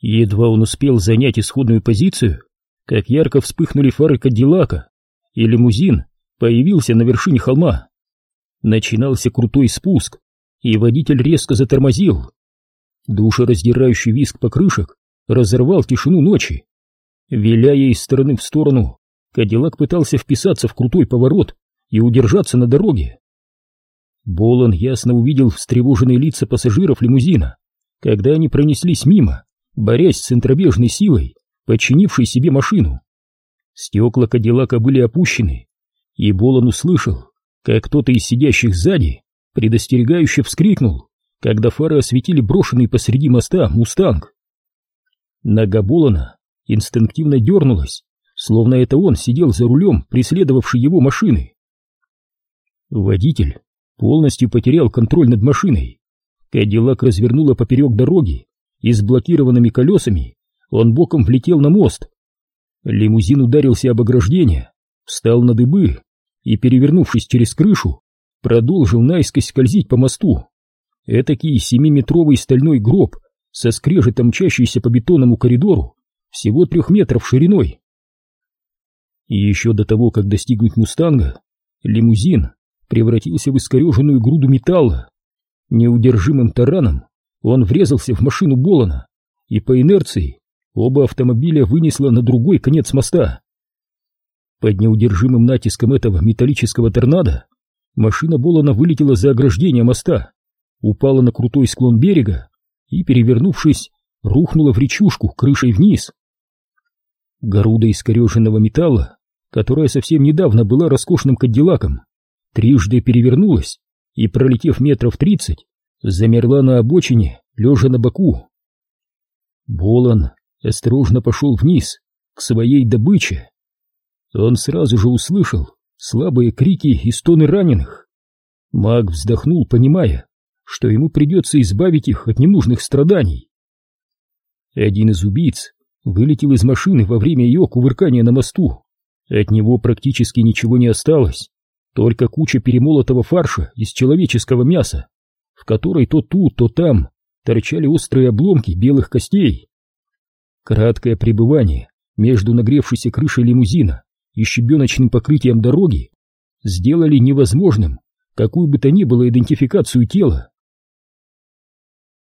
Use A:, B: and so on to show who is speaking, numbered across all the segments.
A: Едва он успел занять исходную позицию, как ярко вспыхнули фары Кадиллака, и лимузин появился на вершине холма. Начинался крутой спуск, и водитель резко затормозил. Душераздирающий визг покрышек разорвал тишину ночи. Виляя из стороны в сторону, Кадиллак пытался вписаться в крутой поворот и удержаться на дороге. Болон ясно увидел встревоженные лица пассажиров лимузина, когда они пронеслись мимо, борясь с центробежной силой, подчинившей себе машину. Стекла Кадиллака были опущены, и Болон услышал, как кто-то из сидящих сзади предостерегающе вскрикнул, когда фары осветили брошенный посреди моста мустанг. Нога Болона инстинктивно дернулась, словно это он сидел за рулем преследовавшей его машины. Водитель полностью потерял контроль над машиной. Кадиллак развернула поперек дороги, и с блокированными колесами он боком влетел на мост. Лимузин ударился об ограждение, встал на дыбы и, перевернувшись через крышу, продолжил наискось скользить по мосту. Этакий семиметровый стальной гроб со скрежетом мчащийся по бетонному коридору всего трех метров шириной. И еще до того, как достигнуть «Мустанга», лимузин превратился в искореженную груду металла. Неудержимым тараном он врезался в машину Болона, и по инерции оба автомобиля вынесло на другой конец моста. Под неудержимым натиском этого металлического торнадо машина Болона вылетела за ограждение моста, упала на крутой склон берега и, перевернувшись, рухнула в речушку крышей вниз. Горуда искореженного металла, которая совсем недавно была роскошным кадиллаком, трижды перевернулась и, пролетев метров тридцать, замерла на обочине, лежа на боку. Болон осторожно пошел вниз, к своей добыче. Он сразу же услышал слабые крики и стоны раненых. Маг вздохнул, понимая, что ему придется избавить их от ненужных страданий. Один из убийц вылетел из машины во время ее кувыркания на мосту. От него практически ничего не осталось, только куча перемолотого фарша из человеческого мяса, в которой то тут, то там торчали острые обломки белых костей. Краткое пребывание между нагревшейся крышей лимузина и щебеночным покрытием дороги сделали невозможным какую бы то ни было идентификацию тела.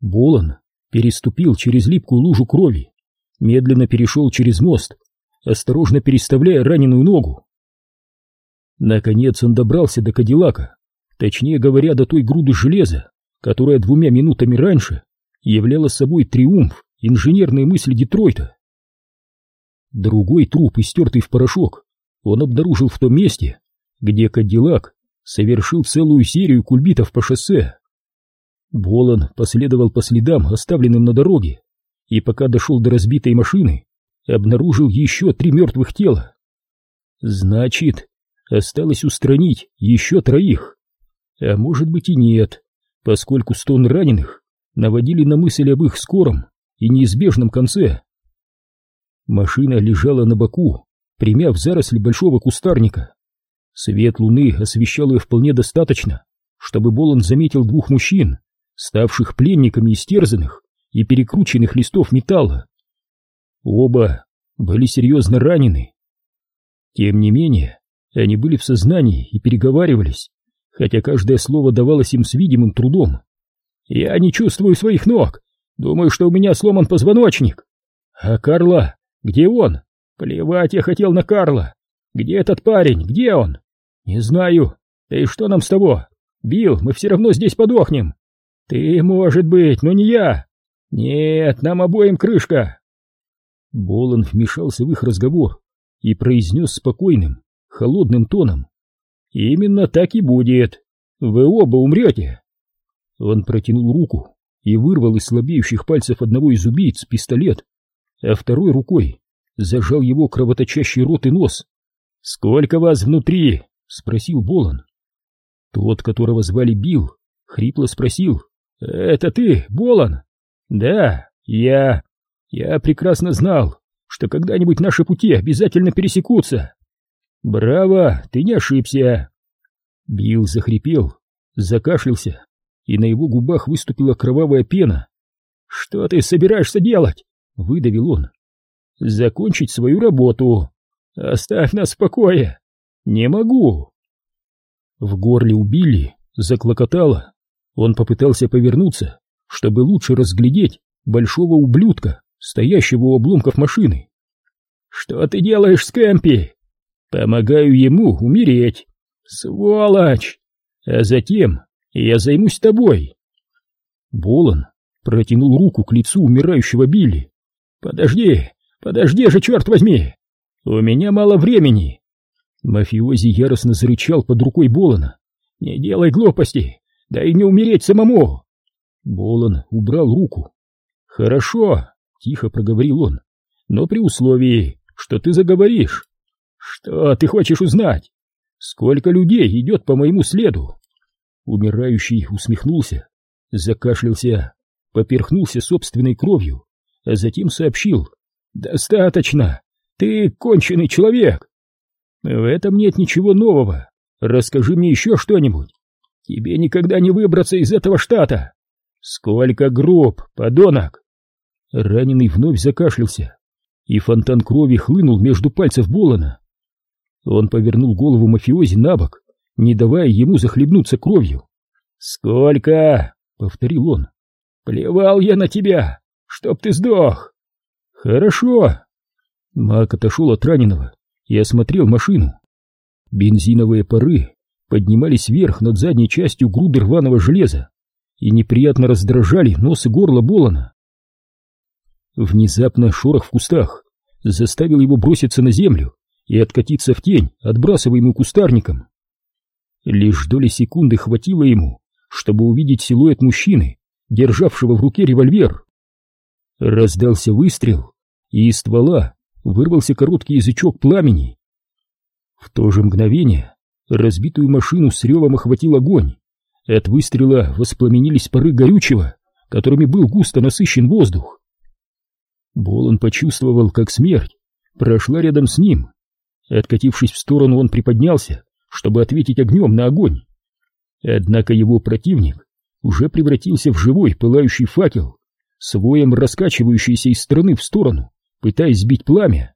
A: Болон переступил через липкую лужу крови, медленно перешел через мост, осторожно переставляя раненую ногу. Наконец он добрался до Кадиллака, точнее говоря, до той груды железа, которая двумя минутами раньше являла собой триумф инженерной мысли Детройта. Другой труп, истертый в порошок, он обнаружил в том месте, где Кадиллак совершил целую серию кульбитов по шоссе. Болон последовал по следам, оставленным на дороге, и пока дошел до разбитой машины, обнаружил еще три мертвых тела. Значит, осталось устранить еще троих. А может быть и нет, поскольку стон раненых наводили на мысль об их скором и неизбежном конце. Машина лежала на боку, примяв заросли большого кустарника. Свет луны освещал ее вполне достаточно, чтобы Болон заметил двух мужчин, ставших пленниками истерзанных и перекрученных листов металла. Оба были серьезно ранены. Тем не менее, они были в сознании и переговаривались, хотя каждое слово давалось им с видимым трудом. «Я не чувствую своих ног. Думаю, что у меня сломан позвоночник. А Карла? Где он? Плевать я хотел на Карла. Где этот парень? Где он? Не знаю. Да и что нам с того? Билл, мы все равно здесь подохнем. Ты, может быть, но не я. Нет, нам обоим крышка». Болон вмешался в их разговор и произнес спокойным, холодным тоном. «Именно так и будет. Вы оба умрете!» Он протянул руку и вырвал из слабеющих пальцев одного из убийц пистолет, а второй рукой зажал его кровоточащий рот и нос. «Сколько вас внутри?» — спросил Болон. Тот, которого звали Билл, хрипло спросил. «Это ты, Болон?» «Да, я... Я прекрасно знал, что когда-нибудь наши пути обязательно пересекутся. «Браво, ты не ошибся!» Билл захрипел, закашлялся, и на его губах выступила кровавая пена. «Что ты собираешься делать? выдавил он. Закончить свою работу. Оставь нас в покое. Не могу. В горле убили, заклокотало. Он попытался повернуться, чтобы лучше разглядеть большого ублюдка, стоящего у обломков машины. «Что ты делаешь с Кэмпи?» «Помогаю ему умереть». «Сволочь!» «А затем я займусь тобой». Болон протянул руку к лицу умирающего Билли. «Подожди, подожди же, черт возьми! У меня мало времени!» Мафиози яростно зарычал под рукой Болона. «Не делай глупости! Дай мне умереть самому!» Болон убрал руку. «Хорошо!» — тихо проговорил он. «Но при условии, что ты заговоришь. Что ты хочешь узнать? Сколько людей идет по моему следу?» Умирающий усмехнулся, закашлялся, поперхнулся собственной кровью, а затем сообщил. «Достаточно! Ты конченый человек!» «В этом нет ничего нового. Расскажи мне еще что-нибудь. Тебе никогда не выбраться из этого штата!» «Сколько гроб, подонок!» Раненый вновь закашлялся, и фонтан крови хлынул между пальцев Болона. Он повернул голову мафиози на бок, не давая ему захлебнуться кровью. «Сколько?» — повторил он. «Плевал я на тебя, чтоб ты сдох!» «Хорошо!» Мак отошел от раненого и осмотрел машину. Бензиновые пары поднимались вверх над задней частью груды рваного железа и неприятно раздражали нос и горло Болона. Внезапно шорох в кустах заставил его броситься на землю и откатиться в тень, отбрасываемую кустарником. Лишь доли секунды хватило ему, чтобы увидеть силуэт мужчины, державшего в руке револьвер. Раздался выстрел, и из ствола вырвался короткий язычок пламени. В то же мгновение разбитую машину с ревом охватил огонь. От выстрела воспламенились пары горючего, которыми был густо насыщен воздух. Болон почувствовал, как смерть прошла рядом с ним. Откатившись в сторону, он приподнялся, чтобы ответить огнем на огонь. Однако его противник уже превратился в живой пылающий факел, своем раскачивающийся из стороны в сторону, пытаясь сбить пламя.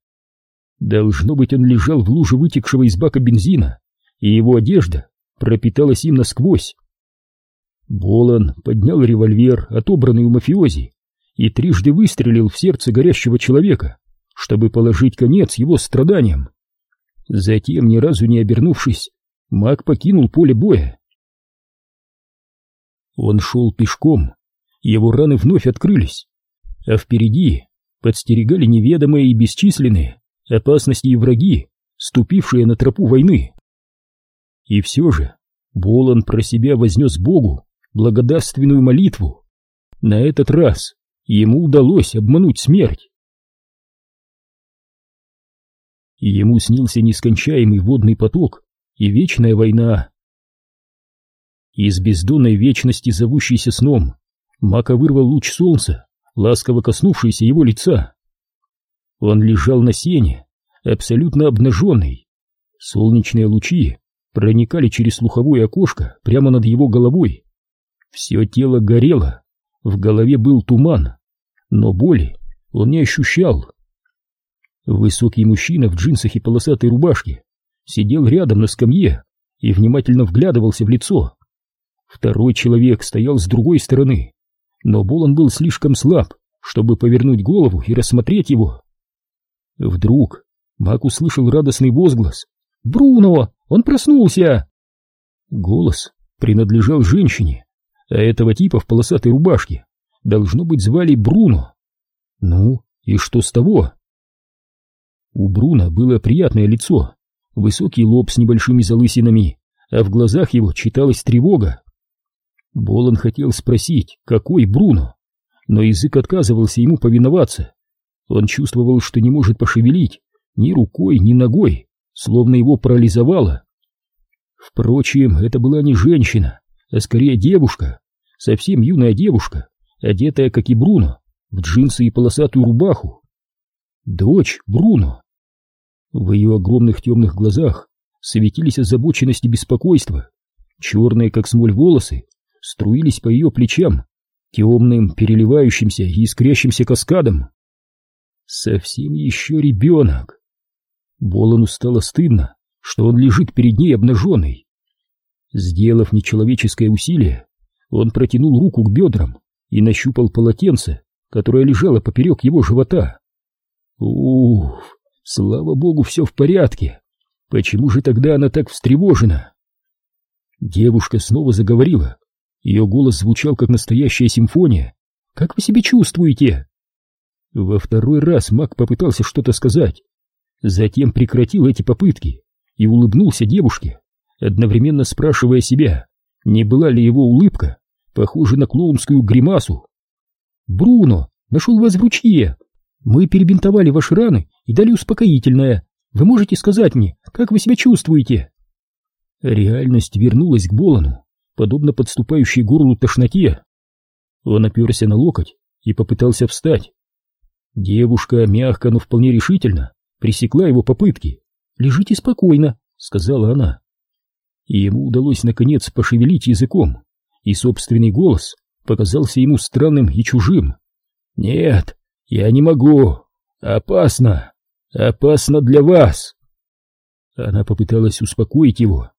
A: Должно быть, он лежал в луже вытекшего из бака бензина, и его одежда пропиталась им насквозь. Болон поднял револьвер, отобранный у мафиози, и трижды выстрелил в сердце горящего человека, чтобы положить конец его страданиям. Затем, ни разу не обернувшись, маг покинул поле боя. Он шел пешком, его раны вновь открылись, а впереди подстерегали неведомые и бесчисленные опасности и враги, ступившие на тропу войны. И все же Болон про себя вознес Богу благодарственную молитву. На этот раз ему удалось обмануть смерть. Ему снился нескончаемый водный поток и вечная война. Из бездонной вечности, зовущейся сном, Мака вырвал луч солнца, ласково коснувшийся его лица. Он лежал на сене, абсолютно обнаженный. Солнечные лучи проникали через слуховое окошко прямо над его головой. Все тело горело, в голове был туман, но боли он не ощущал. Высокий мужчина в джинсах и полосатой рубашке сидел рядом на скамье и внимательно вглядывался в лицо. Второй человек стоял с другой стороны, но Болон был слишком слаб, чтобы повернуть голову и рассмотреть его. Вдруг Мак услышал радостный возглас. «Бруно! Он проснулся!» Голос принадлежал женщине, а этого типа в полосатой рубашке должно быть звали Бруно. Ну, и что с того? У Бруно было приятное лицо, высокий лоб с небольшими залысинами, а в глазах его читалась тревога. Болон хотел спросить, какой Бруно, но язык отказывался ему повиноваться. Он чувствовал, что не может пошевелить ни рукой, ни ногой, словно его парализовало. Впрочем, это была не женщина, а скорее девушка, совсем юная девушка, одетая, как и Бруно, в джинсы и полосатую рубаху. Дочь Бруно. В ее огромных темных глазах светились озабоченность и беспокойство. Черные, как смоль, волосы струились по ее плечам, темным, переливающимся и искрящимся каскадом. Совсем еще ребенок. Болону стало стыдно, что он лежит перед ней обнаженный. Сделав нечеловеческое усилие, он протянул руку к бедрам и нащупал полотенце, которое лежало поперек его живота. Уф, слава богу, все в порядке. Почему же тогда она так встревожена? Девушка снова заговорила. Ее голос звучал, как настоящая симфония. «Как вы себя чувствуете?» Во второй раз маг попытался что-то сказать, затем прекратил эти попытки и улыбнулся девушке, одновременно спрашивая себя, не была ли его улыбка похожа на клоунскую гримасу. «Бруно, нашел вас в ручье. Мы перебинтовали ваши раны и дали успокоительное. Вы можете сказать мне, как вы себя чувствуете?» Реальность вернулась к Болону, подобно подступающей горлу тошноте. Он оперся на локоть и попытался встать. Девушка мягко, но вполне решительно пресекла его попытки. «Лежите спокойно», — сказала она. И ему удалось наконец пошевелить языком, и собственный голос показался ему странным и чужим. «Нет, я не могу. Опасно. Опасно для вас». Она попыталась успокоить его.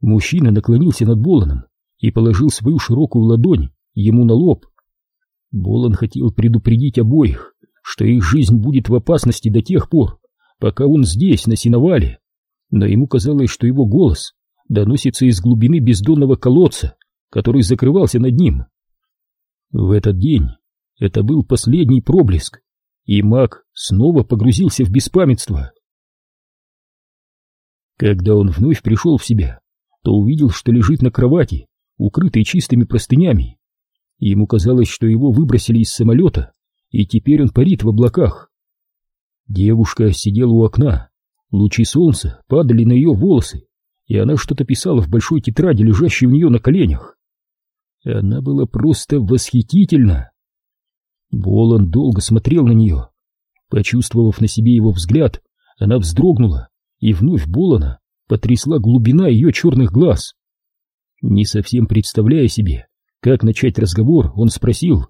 A: Мужчина наклонился над Боланом и положил свою широкую ладонь ему на лоб. Болан хотел предупредить обоих, что их жизнь будет в опасности до тех пор, пока он здесь, на сеновале, но ему казалось, что его голос доносится из глубины бездонного колодца, который закрывался над ним. В этот день это был последний проблеск, и маг снова погрузился в беспамятство. Когда он вновь пришел в себя, то увидел, что лежит на кровати, укрытой чистыми простынями. Ему казалось, что его выбросили из самолета, и теперь он парит в облаках. Девушка сидела у окна, лучи солнца падали на ее волосы, и она что-то писала в большой тетради, лежащей у нее на коленях. Она была просто восхитительна. Болон долго смотрел на нее. Почувствовав на себе его взгляд, она вздрогнула, и вновь Болона потрясла глубина ее черных глаз. Не совсем представляя себе, как начать разговор, он спросил,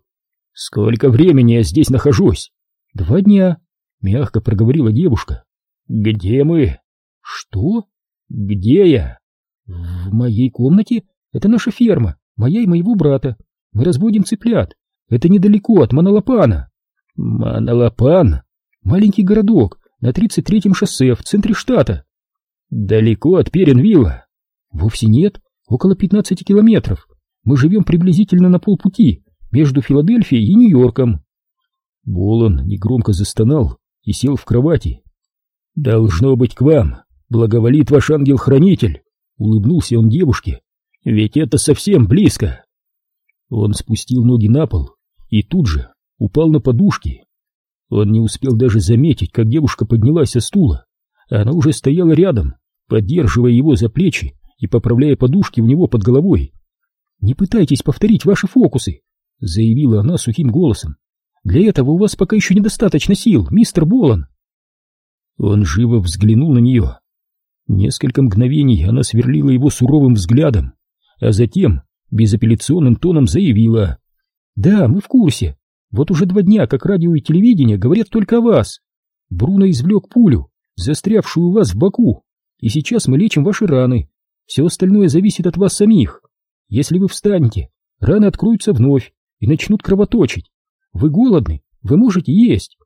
A: «Сколько времени я здесь нахожусь?» «Два дня», — мягко проговорила девушка. «Где мы?» «Что? Где я?» «В моей комнате? Это наша ферма, моя и моего брата. Мы разводим цыплят. Это недалеко от Маналапана». «Маналапан?» «Маленький городок на 33-м шоссе в центре штата». «Далеко от Перенвилла?» «Вовсе нет, около 15 километров. Мы живем приблизительно на полпути между Филадельфией и Нью-Йорком». Болон негромко застонал и сел в кровати. «Должно быть к вам, благоволит ваш ангел-хранитель», — улыбнулся он девушке, — «ведь это совсем близко». Он спустил ноги на пол и тут же упал на подушки. Он не успел даже заметить, как девушка поднялась со стула, она уже стояла рядом, поддерживая его за плечи и поправляя подушки у него под головой. «Не пытайтесь повторить ваши фокусы», — заявила она сухим голосом. Для этого у вас пока еще недостаточно сил, мистер Болан. Он живо взглянул на нее. Несколько мгновений она сверлила его суровым взглядом, а затем безапелляционным тоном заявила. «Да, мы в курсе. Вот уже два дня, как радио и телевидение говорят только о вас. Бруно извлек пулю, застрявшую у вас в боку, и сейчас мы лечим ваши раны. Все остальное зависит от вас самих. Если вы встанете, раны откроются вновь и начнут кровоточить. Вы голодны, вы можете есть.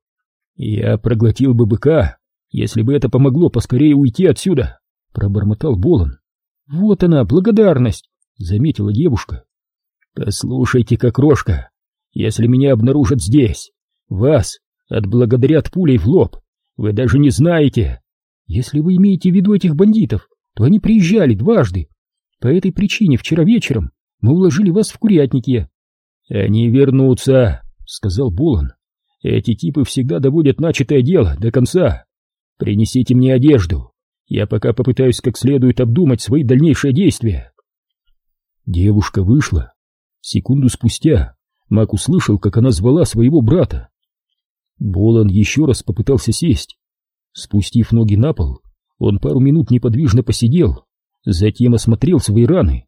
A: Я проглотил бы быка, если бы это помогло поскорее уйти отсюда, пробормотал Болон. Вот она, благодарность, заметила девушка. Послушайте-ка, крошка, если меня обнаружат здесь, вас отблагодарят пулей в лоб. Вы даже не знаете. Если вы имеете в виду этих бандитов, то они приезжали дважды. По этой причине вчера вечером мы уложили вас в курятнике. Они вернутся, сказал Булан. Эти типы всегда доводят начатое дело до конца. Принесите мне одежду. Я пока попытаюсь как следует обдумать свои дальнейшие действия. Девушка вышла. Секунду спустя Мак услышал, как она звала своего брата. Болан еще раз попытался сесть. Спустив ноги на пол, он пару минут неподвижно посидел, затем осмотрел свои раны.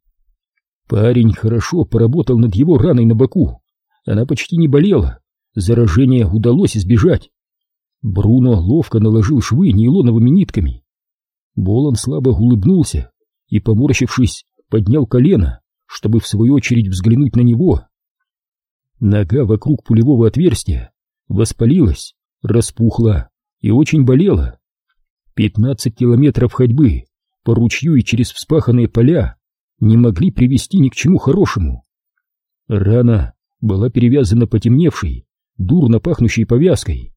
A: Парень хорошо поработал над его раной на боку. Она почти не болела, заражение удалось избежать. Бруно ловко наложил швы нейлоновыми нитками. Болон слабо улыбнулся и, поморщившись, поднял колено, чтобы в свою очередь взглянуть на него. Нога вокруг пулевого отверстия воспалилась, распухла и очень болела. Пятнадцать километров ходьбы по ручью и через вспаханные поля не могли привести ни к чему хорошему. Рана была перевязана потемневшей, дурно пахнущей повязкой.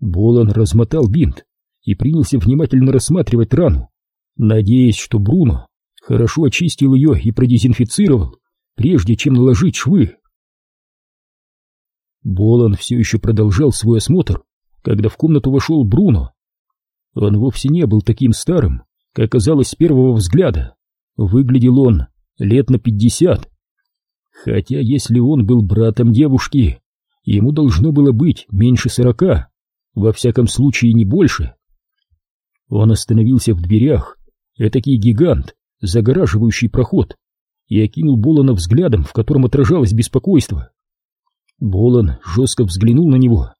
A: Болон размотал бинт и принялся внимательно рассматривать рану, надеясь, что Бруно хорошо очистил ее и продезинфицировал, прежде чем наложить швы. Болон все еще продолжал свой осмотр, когда в комнату вошел Бруно. Он вовсе не был таким старым, как казалось с первого взгляда. Выглядел он лет на пятьдесят. Хотя если он был братом девушки, ему должно было быть меньше сорока, во всяком случае не больше. Он остановился в дверях, этакий гигант, загораживающий проход, и окинул Болона взглядом, в котором отражалось беспокойство. Болон жестко взглянул на него.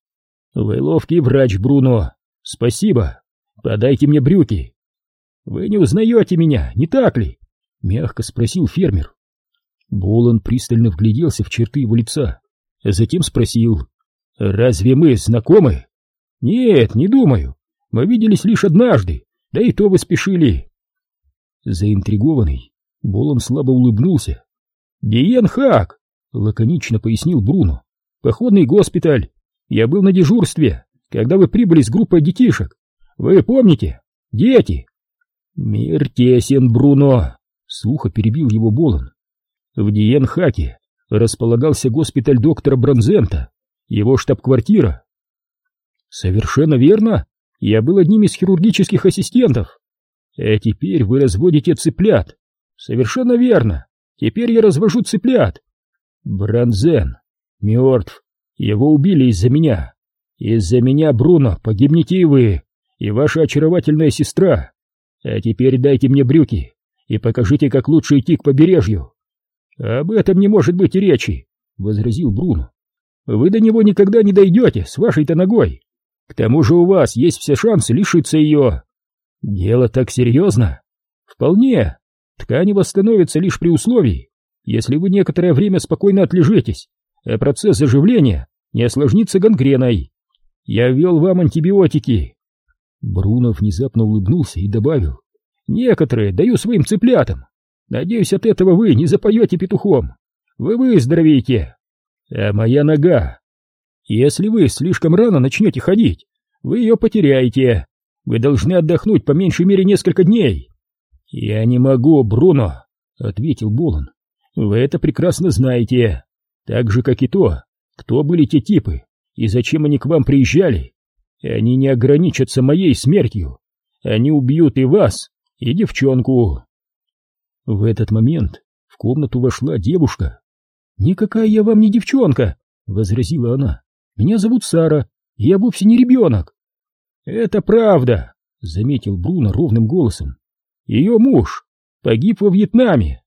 A: «Вы ловкий врач, Бруно. Спасибо. Подайте мне брюки». «Вы не узнаете меня, не так ли?» — мягко спросил фермер. Болон пристально вгляделся в черты его лица, а затем спросил. «Разве мы знакомы?» «Нет, не думаю. Мы виделись лишь однажды, да и то вы спешили». Заинтригованный, Болон слабо улыбнулся. «Диен Хак!» — лаконично пояснил Бруно. Походный госпиталь. Я был на дежурстве, когда вы прибыли с группой детишек. Вы помните? Дети!» «Мир тесен, Бруно!» — слухо перебил его Болон. В Диенхаке располагался госпиталь доктора Бронзента, его штаб-квартира. «Совершенно верно. Я был одним из хирургических ассистентов. А теперь вы разводите цыплят. Совершенно верно. Теперь я развожу цыплят. Бронзен мертв. Его убили из-за меня. Из-за меня, Бруно, погибнете и вы, и ваша очаровательная сестра. А теперь дайте мне брюки и покажите, как лучше идти к побережью. Об этом не может быть и речи, — возразил Бруно. Вы до него никогда не дойдете с вашей-то ногой. К тому же у вас есть все шансы лишиться ее. Дело так серьезно? Вполне. Ткань восстановится лишь при условии, если вы некоторое время спокойно отлежитесь а процесс заживления не осложнится гангреной. Я ввел вам антибиотики. Бруно внезапно улыбнулся и добавил. Некоторые даю своим цыплятам. Надеюсь, от этого вы не запоете петухом. Вы выздоровеете. А моя нога... Если вы слишком рано начнете ходить, вы ее потеряете. Вы должны отдохнуть по меньшей мере несколько дней. Я не могу, Бруно, — ответил Болон. Вы это прекрасно знаете. Так же, как и то, кто были те типы и зачем они к вам приезжали. Они не ограничатся моей смертью. Они убьют и вас, и девчонку. В этот момент в комнату вошла девушка. «Никакая я вам не девчонка!» — возразила она. «Меня зовут Сара, и я вовсе не ребенок!» «Это правда!» — заметил Бруно ровным голосом. «Ее муж погиб во Вьетнаме!»